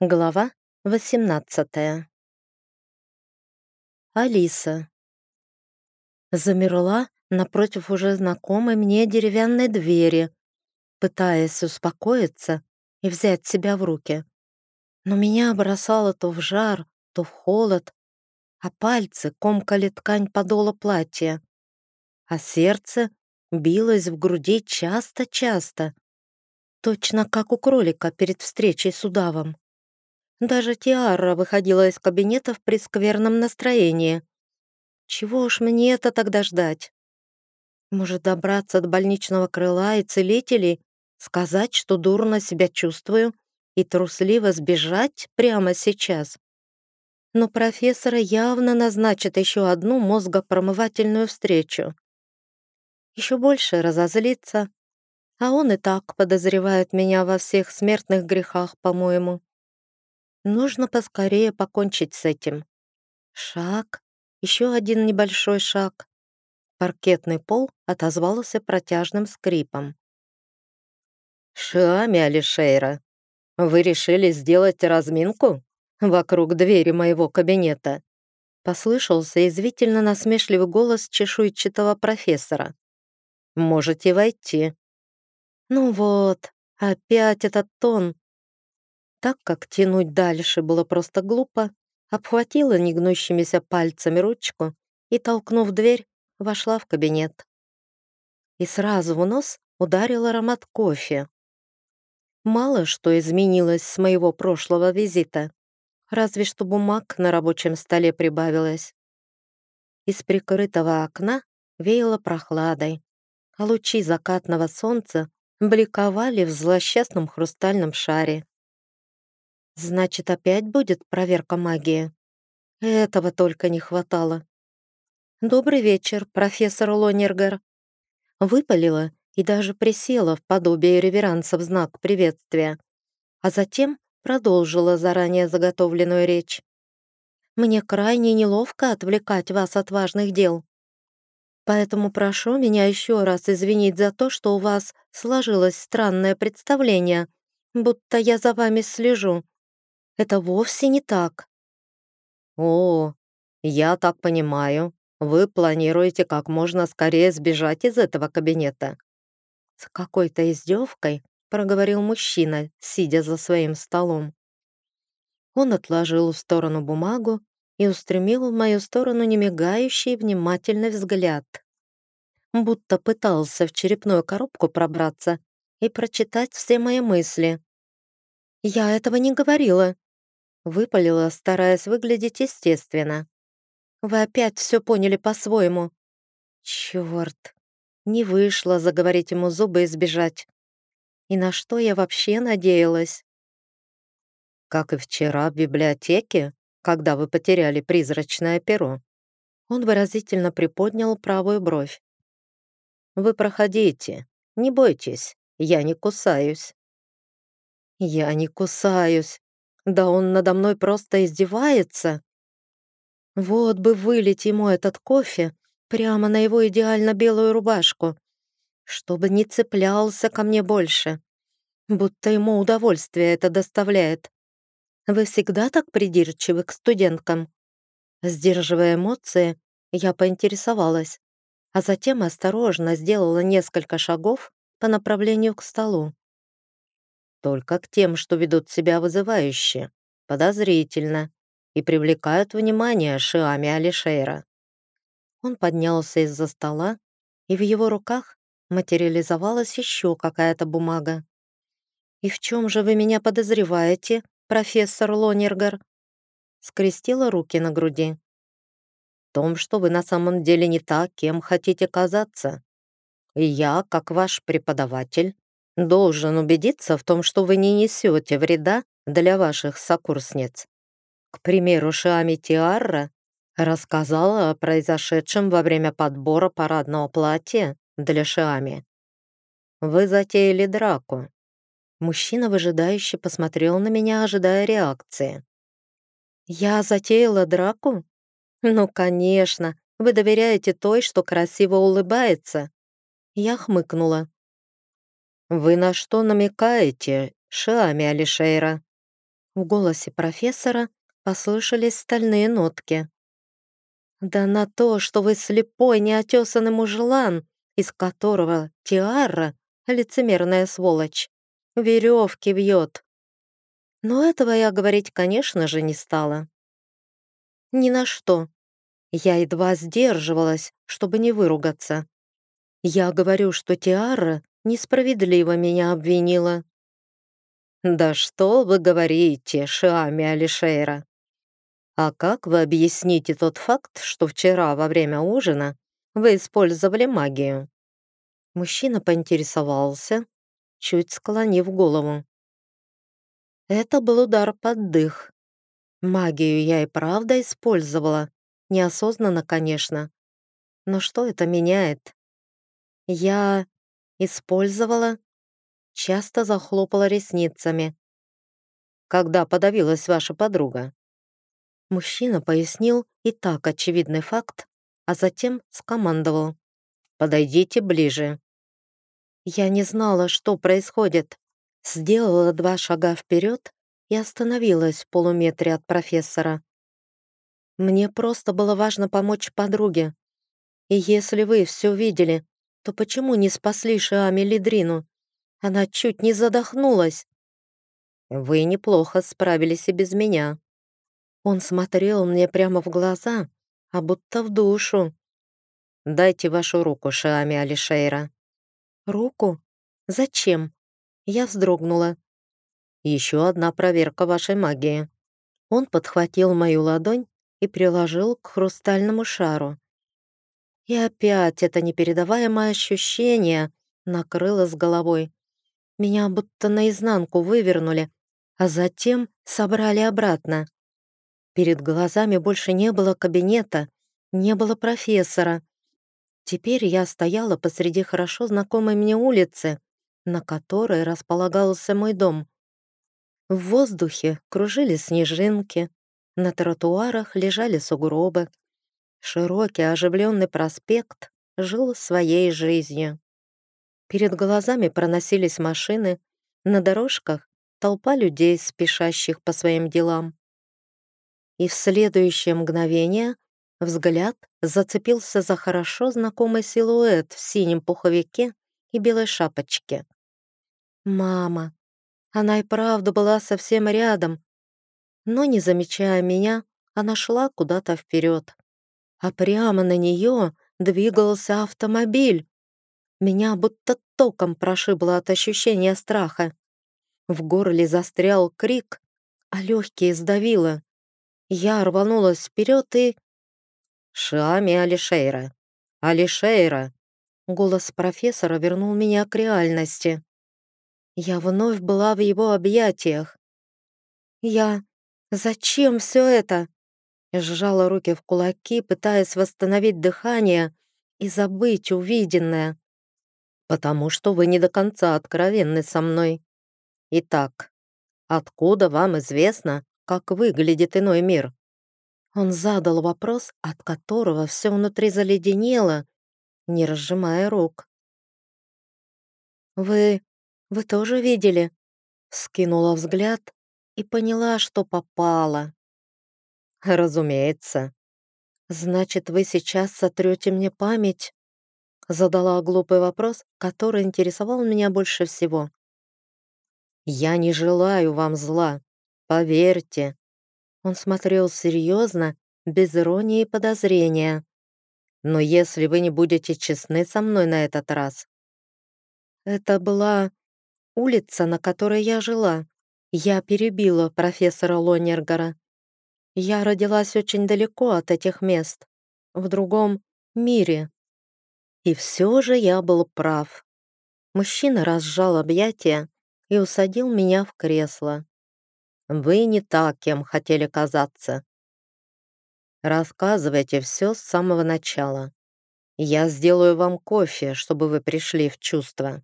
Глава 18 Алиса замерла напротив уже знакомой мне деревянной двери, пытаясь успокоиться и взять себя в руки. Но меня бросало то в жар, то в холод, а пальцы комкали ткань подола платья, а сердце билось в груди часто-часто, точно как у кролика перед встречей с удавом. Даже Тиара выходила из кабинета в прескверном настроении. Чего уж мне это тогда ждать? Может, добраться до больничного крыла и целителей, сказать, что дурно себя чувствую, и трусливо сбежать прямо сейчас? Но профессора явно назначит еще одну мозгопромывательную встречу. Еще больше разозлиться, а он и так подозревает меня во всех смертных грехах, по-моему. Нужно поскорее покончить с этим. Шаг, еще один небольшой шаг. Паркетный пол отозвался протяжным скрипом. «Шами, Алишейра, вы решили сделать разминку вокруг двери моего кабинета?» Послышался извительно насмешливый голос чешуйчатого профессора. «Можете войти». Ну вот, опять этот тон, так как тянуть дальше было просто глупо, обхватила негнущимися пальцами ручку и, толкнув дверь, вошла в кабинет. И сразу в нос ударил аромат кофе. Мало что изменилось с моего прошлого визита, разве что бумаг на рабочем столе прибавилось. Из прикрытого окна веяло прохладой, а лучи закатного солнца бликовали в злосчастном хрустальном шаре. Значит, опять будет проверка магии? Этого только не хватало. «Добрый вечер, профессор Лонергер». Выпалила и даже присела в подобие реверанса в знак приветствия, а затем продолжила заранее заготовленную речь. «Мне крайне неловко отвлекать вас от важных дел. Поэтому прошу меня еще раз извинить за то, что у вас сложилось странное представление, будто я за вами слежу. Это вовсе не так. О, я так понимаю, вы планируете как можно скорее сбежать из этого кабинета. С какой-то издевкой проговорил мужчина, сидя за своим столом. Он отложил в сторону бумагу и устремил в мою сторону немигающий внимательный взгляд. Будто пытался в черепную коробку пробраться и прочитать все мои мысли. «Я этого не говорила», Выпалила, стараясь выглядеть естественно. «Вы опять все поняли по-своему». Черт, не вышло заговорить ему зубы и сбежать. И на что я вообще надеялась? Как и вчера в библиотеке, когда вы потеряли призрачное перо. Он выразительно приподнял правую бровь. «Вы проходите, не бойтесь, я не кусаюсь». «Я не кусаюсь», да он надо мной просто издевается. Вот бы вылить ему этот кофе прямо на его идеально белую рубашку, чтобы не цеплялся ко мне больше, будто ему удовольствие это доставляет. Вы всегда так придирчивы к студенткам? Сдерживая эмоции, я поинтересовалась, а затем осторожно сделала несколько шагов по направлению к столу только к тем, что ведут себя вызывающе, подозрительно и привлекают внимание Шиами Алишейра. Он поднялся из-за стола, и в его руках материализовалась еще какая-то бумага. «И в чем же вы меня подозреваете, профессор Лонергар?» Скрестила руки на груди. «В том, что вы на самом деле не та, кем хотите казаться. И я, как ваш преподаватель, должен убедиться в том, что вы не несете вреда для ваших сокурсниц. К примеру, Шиами Тиарра рассказала о произошедшем во время подбора парадного платья для Шиами. Вы затеяли драку. Мужчина выжидающе посмотрел на меня, ожидая реакции. «Я затеяла драку? Ну, конечно, вы доверяете той, что красиво улыбается». Я хмыкнула. «Вы на что намекаете, Шиами Алишейра?» В голосе профессора послышались стальные нотки. «Да на то, что вы слепой, неотесанный мужелан, из которого Тиара, лицемерная сволочь, веревки вьет». Но этого я говорить, конечно же, не стала. Ни на что. Я едва сдерживалась, чтобы не выругаться. Я говорю, что Тиара несправедливо меня обвинила. «Да что вы говорите, Шиами Алишейра? А как вы объясните тот факт, что вчера во время ужина вы использовали магию?» Мужчина поинтересовался, чуть склонив голову. Это был удар под дых. Магию я и правда использовала, неосознанно, конечно. Но что это меняет? Я использовала, часто захлопала ресницами. Когда подавилась ваша подруга? Мужчина пояснил и так очевидный факт, а затем скомандовал. «Подойдите ближе». Я не знала, что происходит. Сделала два шага вперед и остановилась в полуметре от профессора. Мне просто было важно помочь подруге. И если вы все видели, то почему не спасли Шиами Лидрину? Она чуть не задохнулась. Вы неплохо справились и без меня. Он смотрел мне прямо в глаза, а будто в душу. Дайте вашу руку, Шиами Алишейра. Руку? Зачем? Я вздрогнула. Еще одна проверка вашей магии. Он подхватил мою ладонь и приложил к хрустальному шару. И опять это непередаваемое ощущение накрыло с головой. Меня будто наизнанку вывернули, а затем собрали обратно. Перед глазами больше не было кабинета, не было профессора. Теперь я стояла посреди хорошо знакомой мне улицы, на которой располагался мой дом. В воздухе кружили снежинки, на тротуарах лежали сугробы. Широкий оживленный проспект жил своей жизнью. Перед глазами проносились машины, на дорожках толпа людей, спешащих по своим делам. И в следующее мгновение взгляд зацепился за хорошо знакомый силуэт в синем пуховике и белой шапочке. Мама. Она и правда была совсем рядом. Но, не замечая меня, она шла куда-то вперед. А прямо на нее двигался автомобиль. Меня будто током прошибло от ощущения страха. В горле застрял крик, а легкие сдавило. Я рванулась вперед и... «Шами Алишейра! Алишейра!» Голос профессора вернул меня к реальности. Я вновь была в его объятиях. Я... Зачем все это? Сжала руки в кулаки, пытаясь восстановить дыхание и забыть увиденное. Потому что вы не до конца откровенны со мной. Итак, откуда вам известно, как выглядит иной мир? Он задал вопрос, от которого все внутри заледенело, не разжимая рук. «Вы вы тоже видели?» Скинула взгляд и поняла, что попала. «Разумеется. Значит, вы сейчас сотрете мне память?» Задала глупый вопрос, который интересовал меня больше всего. «Я не желаю вам зла, поверьте». Он смотрел серьезно, без иронии и подозрения. «Но если вы не будете честны со мной на этот раз...» Это была улица, на которой я жила. Я перебила профессора Лонергара. Я родилась очень далеко от этих мест, в другом мире. И все же я был прав. Мужчина разжал объятия и усадил меня в кресло. «Вы не так, кем хотели казаться. Рассказывайте все с самого начала. Я сделаю вам кофе, чтобы вы пришли в чувство».